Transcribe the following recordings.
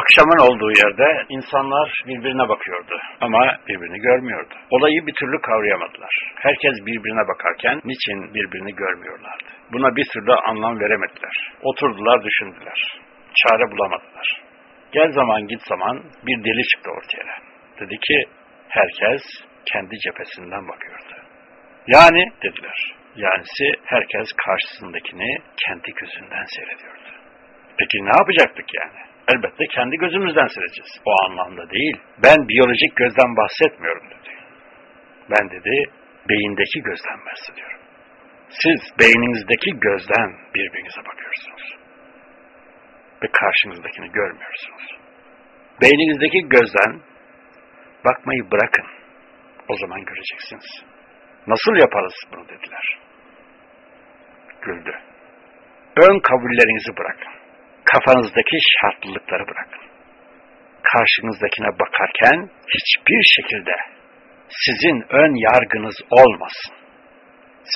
Akşamın olduğu yerde insanlar birbirine bakıyordu ama birbirini görmüyordu. Olayı bir türlü kavrayamadılar. Herkes birbirine bakarken niçin birbirini görmüyorlardı? Buna bir türlü anlam veremediler. Oturdular, düşündüler. Çare bulamadılar. Gel zaman git zaman bir deli çıktı ortaya. Dedi ki herkes kendi cephesinden bakıyordu. Yani dediler. Yanisi herkes karşısındakini kendi gözünden seyrediyordu. Peki ne yapacaktık yani? Elbette kendi gözümüzden seyredeceğiz. O anlamda değil. Ben biyolojik gözden bahsetmiyorum dedi. Ben dedi beyindeki gözden bahsediyorum. Siz beyninizdeki gözden birbirinize bakıyorsunuz. Ve karşınızdakini görmüyorsunuz. Beyninizdeki gözden bakmayı bırakın. O zaman göreceksiniz. Nasıl yaparız bunu dediler. Güldü. Ön kabullerinizi bırakın. Kafanızdaki şartlılıkları bırakın. Karşınızdakine bakarken hiçbir şekilde sizin ön yargınız olmasın.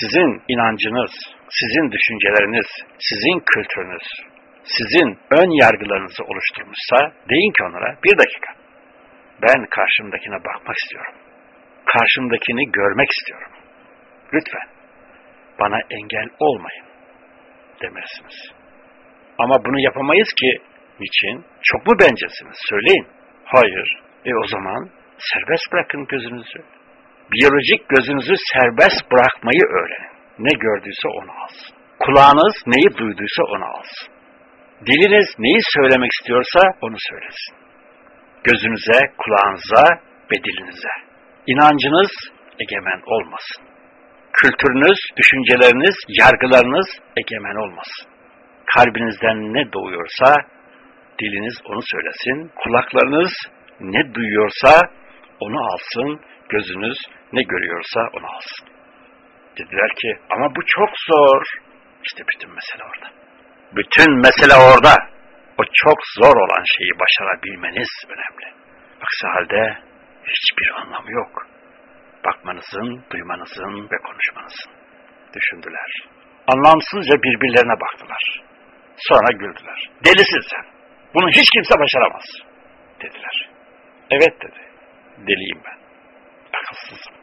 Sizin inancınız, sizin düşünceleriniz, sizin kültürünüz, sizin ön yargılarınızı oluşturmuşsa deyin ki onlara bir dakika. Ben karşımdakine bakmak istiyorum. Karşımdakini görmek istiyorum. Lütfen bana engel olmayın demelisiniz. Ama bunu yapamayız ki. Niçin? Çok mu bencesiniz? Söyleyin. Hayır. E o zaman serbest bırakın gözünüzü. Biyolojik gözünüzü serbest bırakmayı öğrenin. Ne gördüyse onu alsın. Kulağınız neyi duyduysa onu alsın. Diliniz neyi söylemek istiyorsa onu söylesin. Gözünüze, kulağınıza ve dilinize. İnancınız egemen olmasın. Kültürünüz, düşünceleriniz, yargılarınız egemen olmasın. Kalbinizden ne doğuyorsa diliniz onu söylesin. Kulaklarınız ne duyuyorsa onu alsın. Gözünüz ne görüyorsa onu alsın. Dediler ki ama bu çok zor. İşte bütün mesele orada. Bütün mesele orada. O çok zor olan şeyi başarabilmeniz önemli. Aksi halde hiçbir anlamı yok. Bakmanızın, duymanızın ve konuşmanızın. Düşündüler. Anlamsızca birbirlerine baktılar. Sonra güldüler. Delisin sen. Bunu hiç kimse başaramaz. Dediler. Evet dedi. Deliyim ben. Akılsızım.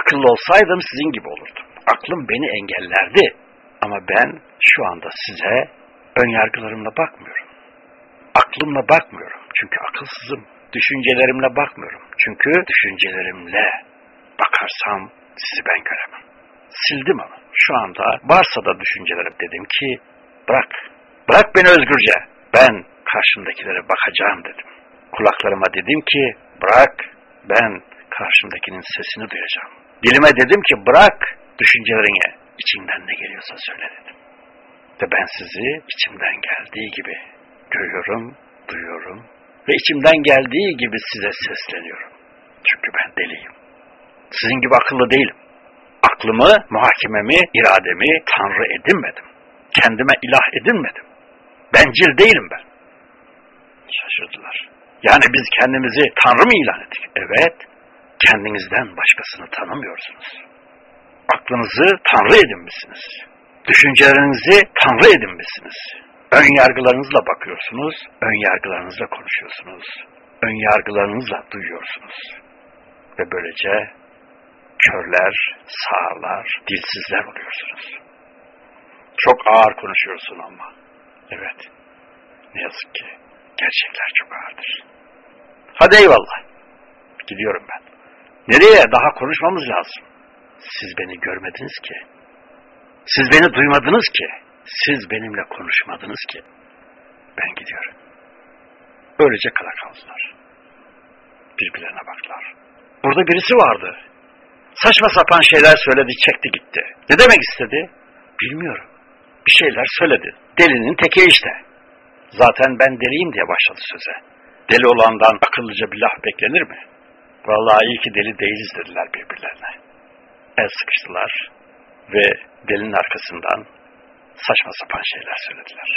Akıllı olsaydım sizin gibi olurdum. Aklım beni engellerdi. Ama ben şu anda size ön yargılarımla bakmıyorum. Aklımla bakmıyorum. Çünkü akılsızım. Düşüncelerimle bakmıyorum. Çünkü düşüncelerimle bakarsam sizi ben göremem. Sildim onu. Şu anda varsa da düşüncelerim dedim ki bırak. Bırak beni özgürce. Ben karşımdakilere bakacağım dedim. Kulaklarıma dedim ki bırak ben karşımdakinin sesini duyacağım. Dilime dedim ki bırak düşüncelerine içinden ne geliyorsa söyle dedim. Ve ben sizi içimden geldiği gibi görüyorum, duyuyorum ve içimden geldiği gibi size sesleniyorum. Çünkü ben deliyim. Sizin gibi akıllı değilim. Aklımı, muhakememi, irademi Tanrı edinmedim. Kendime ilah edinmedim. Bencil değilim ben. Şaşırdılar. Yani biz kendimizi Tanrı mı ilan ettik? Evet. Kendinizden başkasını tanımıyorsunuz. Aklınızı Tanrı edinmişsiniz. Düşüncelerinizi Tanrı edinmişsiniz. Ön yargılarınızla bakıyorsunuz, ön yargılarınızla konuşuyorsunuz. Ön yargılarınızla duyuyorsunuz. Ve böylece körler, sağırlar, dilsizler oluyorsunuz. Çok ağır konuşuyorsun ama. Evet. Ne yazık ki gerçekler çok ağırdır. Hadi eyvallah. Gidiyorum ben. Nereye? Daha konuşmamız lazım. Siz beni görmediniz ki. Siz beni duymadınız ki. Siz benimle konuşmadınız ki. Ben gidiyorum. Böylece kala kaldılar. Birbirlerine baktılar. Burada birisi vardı. Saçma sapan şeyler söyledi, çekti gitti. Ne demek istedi? Bilmiyorum. Bir şeyler söyledi. Delinin teki işte. Zaten ben deliyim diye başladı söze. Deli olandan akıllıca bir laf beklenir mi? Vallahi iyi ki deli değiliz dediler birbirlerine. El sıkıştılar ve delinin arkasından saçma sapan şeyler söylediler.